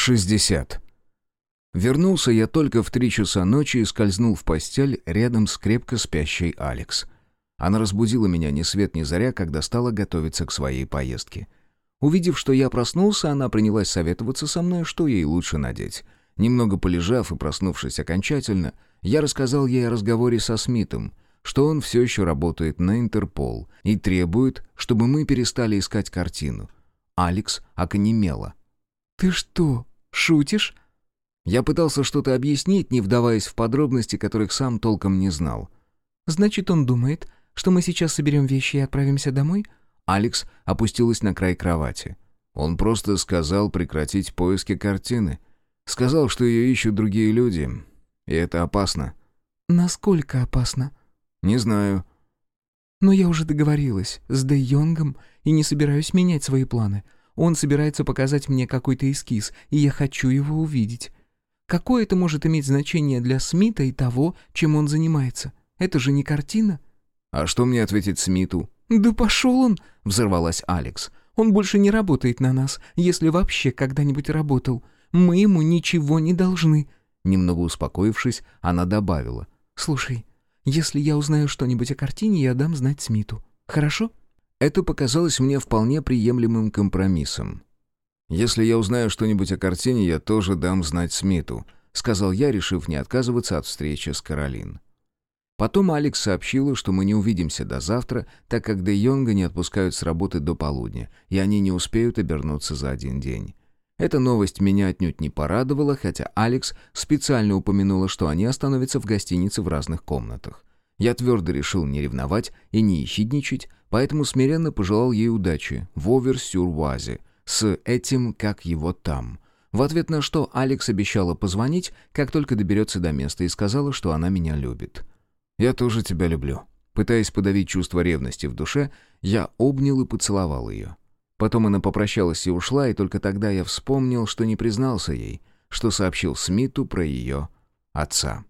60. Вернулся я только в три часа ночи и скользнул в постель рядом с крепко спящей Алекс. Она разбудила меня ни свет ни заря, когда стала готовиться к своей поездке. Увидев, что я проснулся, она принялась советоваться со мной, что ей лучше надеть. Немного полежав и проснувшись окончательно, я рассказал ей о разговоре со Смитом, что он все еще работает на Интерпол и требует, чтобы мы перестали искать картину. Алекс оконемела. «Ты что, шутишь?» Я пытался что-то объяснить, не вдаваясь в подробности, которых сам толком не знал. «Значит, он думает, что мы сейчас соберем вещи и отправимся домой?» Алекс опустилась на край кровати. Он просто сказал прекратить поиски картины. Сказал, что ее ищут другие люди. И это опасно. «Насколько опасно?» «Не знаю». «Но я уже договорилась с Дэй Йонгом и не собираюсь менять свои планы. Он собирается показать мне какой-то эскиз, и я хочу его увидеть. Какое это может иметь значение для Смита и того, чем он занимается? Это же не картина». «А что мне ответить Смиту?» «Да пошел он!» — взорвалась Алекс. «Он больше не работает на нас, если вообще когда-нибудь работал. Мы ему ничего не должны». Немного успокоившись, она добавила. «Слушай, если я узнаю что-нибудь о картине, я дам знать Смиту. Хорошо?» Это показалось мне вполне приемлемым компромиссом. «Если я узнаю что-нибудь о картине, я тоже дам знать Смиту», — сказал я, решив не отказываться от встречи с Каролин. Потом Алекс сообщила, что мы не увидимся до завтра, так как Де Йонга не отпускают с работы до полудня, и они не успеют обернуться за один день. Эта новость меня отнюдь не порадовала, хотя Алекс специально упомянула, что они остановятся в гостинице в разных комнатах. Я твердо решил не ревновать и не ехидничать, поэтому смиренно пожелал ей удачи в Овер-Сюр-Вазе с этим, как его там. В ответ на что Алекс обещала позвонить, как только доберется до места, и сказала, что она меня любит. «Я тоже тебя люблю». Пытаясь подавить чувство ревности в душе, я обнял и поцеловал ее. Потом она попрощалась и ушла, и только тогда я вспомнил, что не признался ей, что сообщил Смиту про ее отца.